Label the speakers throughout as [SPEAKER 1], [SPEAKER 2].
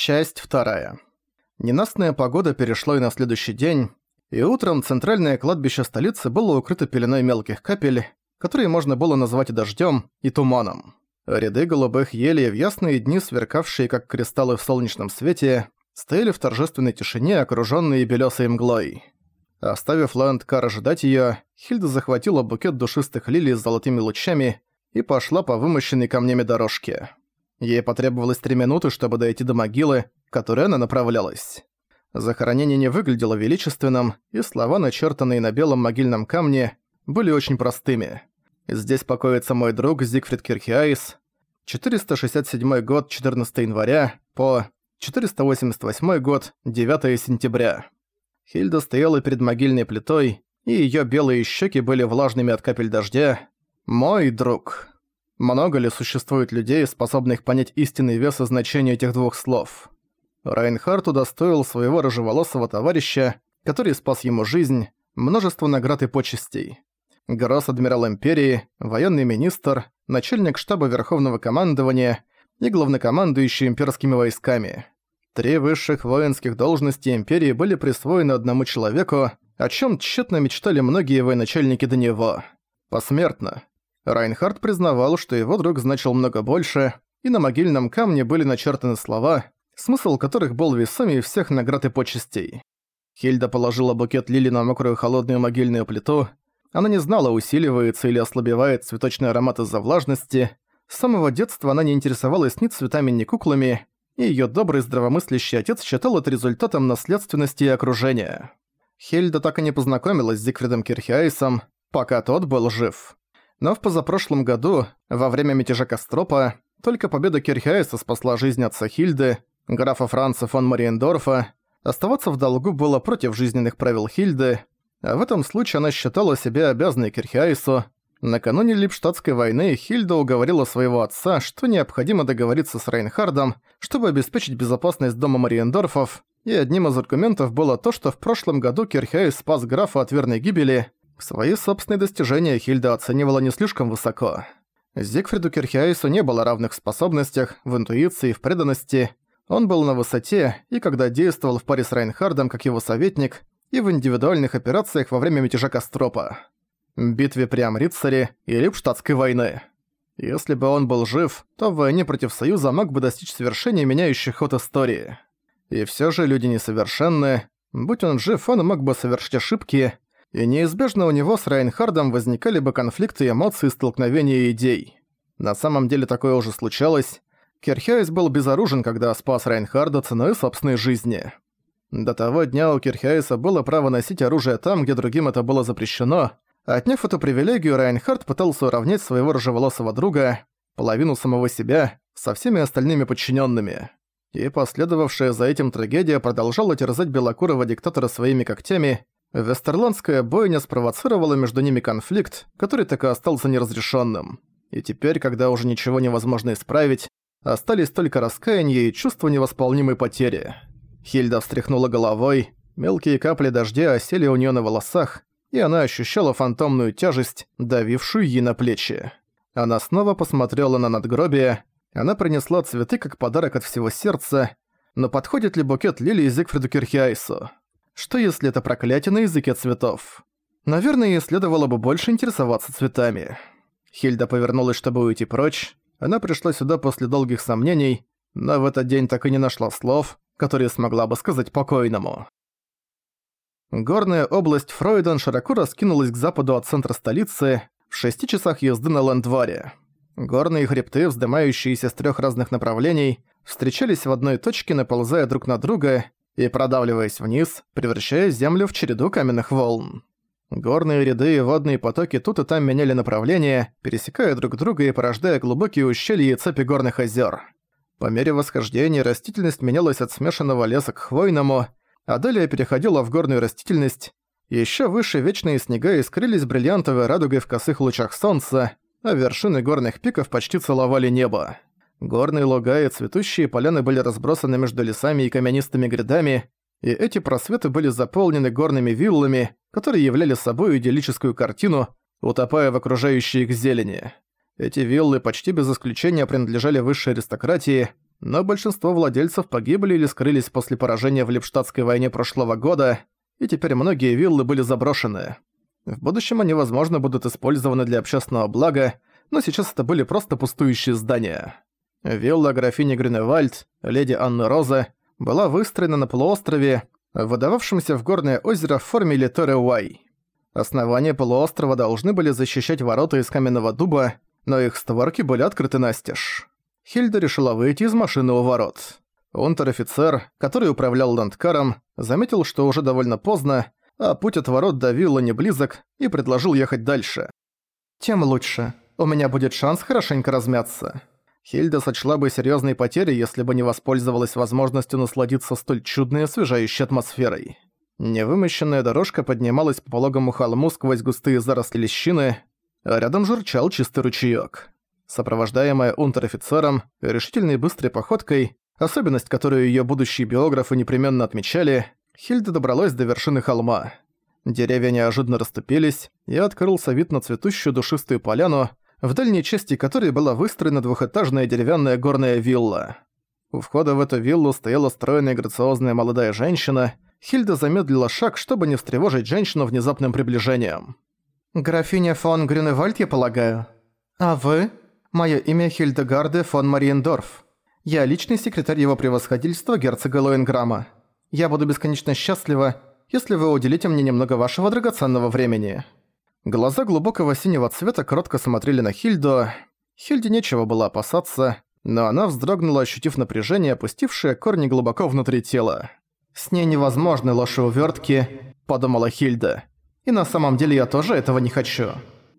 [SPEAKER 1] Часть вторая. Ненастная погода перешла и на следующий день, и утром центральное кладбище столицы было укрыто пеленой мелких капель, которые можно было назвать и дождём, и туманом. Ряды голубых елей в ясные дни, сверкавшие как кристаллы в солнечном свете, стояли в торжественной тишине, окружённые белёсой мглой. Оставив Лэндкар ожидать её, Хильда захватила букет душистых лилий с золотыми лучами и пошла по вымощенной камнями дорожке. Ей потребовалось три минуты, чтобы дойти до могилы, к которой она направлялась. Захоронение не выглядело величественным, и слова, начертанные на белом могильном камне, были очень простыми. «Здесь покоится мой друг Зигфрид Кирхиаис, 467 год, 14 января, по 488 год, 9 сентября». Хильда стояла перед могильной плитой, и её белые щеки были влажными от капель дождя. «Мой друг». Много ли существует людей, способных понять истинный вес и значение этих двух слов? Райнхард удостоил своего рыжеволосого товарища, который спас ему жизнь, множество наград и почестей. Гросс-адмирал Империи, военный министр, начальник штаба Верховного командования и главнокомандующий имперскими войсками. Три высших воинских должности Империи были присвоены одному человеку, о чем тщетно мечтали многие военачальники до него. Посмертно. Райнхард признавал, что его друг значил много больше, и на могильном камне были начертаны слова, смысл которых был весомее всех наград и почестей. Хильда положила букет лилий на мокрую холодную могильную плиту. Она не знала, усиливается или ослабевает цветочный аромат из-за влажности. С самого детства она не интересовалась ни цветами, ни куклами, и её добрый здравомыслящий отец считал это результатом наследственности и окружения. Хильда так и не познакомилась с Зигфридом Кирхиайсом, пока тот был жив. Но в позапрошлом году, во время мятежа Костропа, только победа Кирхиайса спасла жизнь отца Хильды, графа Франца фон Мариендорфа. Оставаться в долгу было против жизненных правил Хильды, а в этом случае она считала себя обязанной Кирхиайсу. Накануне Липштадтской войны Хильда уговорила своего отца, что необходимо договориться с Рейнхардом, чтобы обеспечить безопасность дома Мариендорфов, и одним из аргументов было то, что в прошлом году Кирхиайс спас графа от верной гибели, Свои собственные достижения Хильда оценивала не слишком высоко. Зигфриду Кирхиайсу не было равных способностях, в интуиции, в преданности. Он был на высоте, и когда действовал в паре с Райнхардом как его советник, и в индивидуальных операциях во время мятежа Костропа, битве при Амрицаре и Липштадтской войны. Если бы он был жив, то в войне против Союза мог бы достичь совершения меняющих ход истории. И все же люди несовершенны. Будь он жив, он мог бы совершить ошибки, и неизбежно у него с Райнхардом возникали бы конфликты эмоций и столкновения идей. На самом деле такое уже случалось. Кирхиайс был безоружен, когда спас Райнхарда ценой собственной жизни. До того дня у Кирхиайса было право носить оружие там, где другим это было запрещено. Отняв эту привилегию, Райнхард пытался уравнять своего рыжеволосого друга, половину самого себя, со всеми остальными подчиненными. И последовавшая за этим трагедия продолжала терзать белокурого диктатора своими когтями, Вестерландская бойня спровоцировала между ними конфликт, который так и остался неразрешенным. И теперь, когда уже ничего невозможно исправить, остались только раскаяние и чувство невосполнимой потери. Хильда встряхнула головой, мелкие капли дождя осели у нее на волосах, и она ощущала фантомную тяжесть, давившую ей на плечи. Она снова посмотрела на надгробие, она принесла цветы как подарок от всего сердца, но подходит ли букет лилии Зигфриду Кирхиайсу? Что если это проклятие на языке цветов? Наверное, ей следовало бы больше интересоваться цветами. Хильда повернулась, чтобы уйти прочь. Она пришла сюда после долгих сомнений, но в этот день так и не нашла слов, которые смогла бы сказать покойному. Горная область Фройден широко раскинулась к западу от центра столицы, в шести часах езды на Лендваре. Горные хребты, вздымающиеся с трех разных направлений, встречались в одной точке, наползая друг на друга, и продавливаясь вниз, превращая землю в череду каменных волн. Горные ряды и водные потоки тут и там меняли направление, пересекая друг друга и порождая глубокие ущелья и цепи горных озер. По мере восхождения растительность менялась от смешанного леса к хвойному, а далее переходила в горную растительность. Еще выше вечные снега искрились бриллиантовой радугой в косых лучах солнца, а вершины горных пиков почти целовали небо. Горные луга и цветущие поляны были разбросаны между лесами и каменистыми грядами, и эти просветы были заполнены горными виллами, которые являли собой идиллическую картину, утопая в окружающей их зелени. Эти виллы почти без исключения принадлежали высшей аристократии, но большинство владельцев погибли или скрылись после поражения в Липштадтской войне прошлого года, и теперь многие виллы были заброшены. В будущем они, возможно, будут использованы для общественного блага, но сейчас это были просто пустующие здания. Вилла графини Грюневальд, леди Анны Роза, была выстроена на полуострове, выдававшемся в горное озеро в форме Литоре Уай. Основания полуострова должны были защищать ворота из каменного дуба, но их створки были открыты настежь. Хильда решила выйти из машины у ворот. Унтер-офицер, который управлял ландкаром, заметил, что уже довольно поздно, а путь от ворот до вилла не близок, и предложил ехать дальше. «Тем лучше. У меня будет шанс хорошенько размяться». Хильда сочла бы серьезной потерей, если бы не воспользовалась возможностью насладиться столь чудной освежающей атмосферой. Невымощенная дорожка поднималась по пологому холму сквозь густые заросли лещины, а рядом журчал чистый ручеёк. Сопровождаемая унтер-офицером, решительной быстрой походкой, особенность, которую её будущие биографы непременно отмечали, Хильда добралась до вершины холма. Деревья неожиданно расступились, и открылся вид на цветущую душистую поляну, в дальней части которой была выстроена двухэтажная деревянная горная вилла. У входа в эту виллу стояла стройная грациозная молодая женщина. Хильда замедлила шаг, чтобы не встревожить женщину внезапным приближением. «Графиня фон Грюневальд, я полагаю? А вы?» Мое имя Хильдегарде фон Мариендорф. Я личный секретарь его превосходительства герцога Лоенграма. Я буду бесконечно счастлива, если вы уделите мне немного вашего драгоценного времени». Глаза глубокого синего цвета кротко смотрели на Хильду. Хильде нечего было опасаться, но она вздрогнула, ощутив напряжение, опустившее корни глубоко внутри тела. «С ней невозможны ложь и увёртки», — подумала Хильда. «И на самом деле я тоже этого не хочу».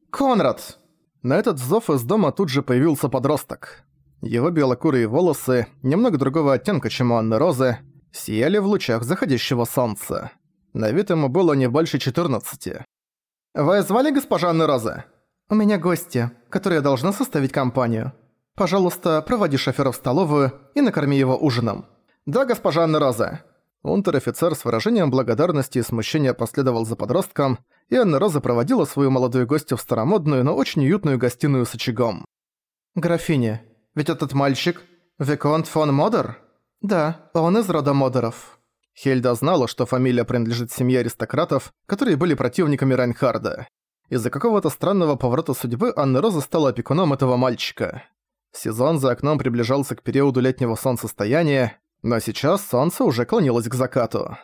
[SPEAKER 1] «Конрад!» На этот зов из дома тут же появился подросток. Его белокурые волосы, немного другого оттенка, чем у Анны Розы, сияли в лучах заходящего солнца. На вид ему было не больше 14. «Вы звали госпожа Анны Розы?» «У меня гости, которые должны составить компанию. Пожалуйста, проводи шофера в столовую и накорми его ужином». «Да, госпожа Анна Роза». Унтер-офицер с выражением благодарности и смущения последовал за подростком, и Анна Роза проводила свою молодую гостью в старомодную, но очень уютную гостиную с очагом. «Графиня, ведь этот мальчик – Виконт фон Модер?» «Да, он из рода Модеров». Хельда знала, что фамилия принадлежит семье аристократов, которые были противниками Райнхарда. Из-за какого-то странного поворота судьбы Анна Роза стала опекуном этого мальчика. Сезон за окном приближался к периоду летнего солнцестояния, но сейчас солнце уже клонилось к закату.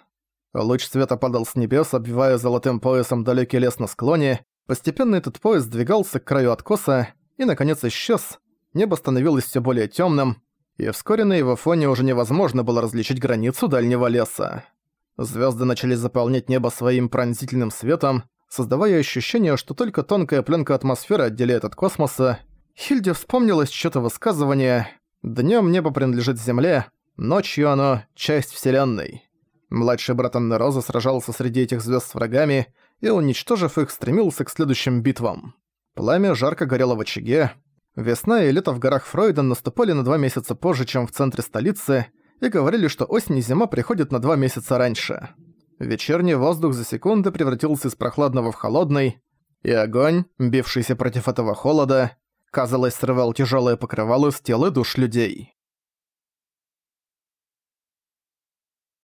[SPEAKER 1] Луч света падал с небес, обвивая золотым поясом далекий лес на склоне. Постепенно этот пояс сдвигался к краю откоса и, наконец, исчез. Небо становилось все более темным, и вскоре на его фоне уже невозможно было различить границу дальнего леса. Звезды начали заполнять небо своим пронзительным светом, создавая ощущение, что только тонкая пленка атмосферы отделяет от космоса. Хильде вспомнилось что-то высказывание «Днём небо принадлежит Земле, ночью оно — часть Вселенной». Младший брат Анны Розы сражался среди этих звезд с врагами и, уничтожив их, стремился к следующим битвам. Пламя жарко горело в очаге. Весна и лето в горах Фройден наступали на два месяца позже, чем в центре столицы, и говорили, что осень и зима приходят на два месяца раньше. Вечерний воздух за секунды превратился из прохладного в холодный, и огонь, бившийся против этого холода, казалось, срывал тяжелое покрывало с тел и душ людей.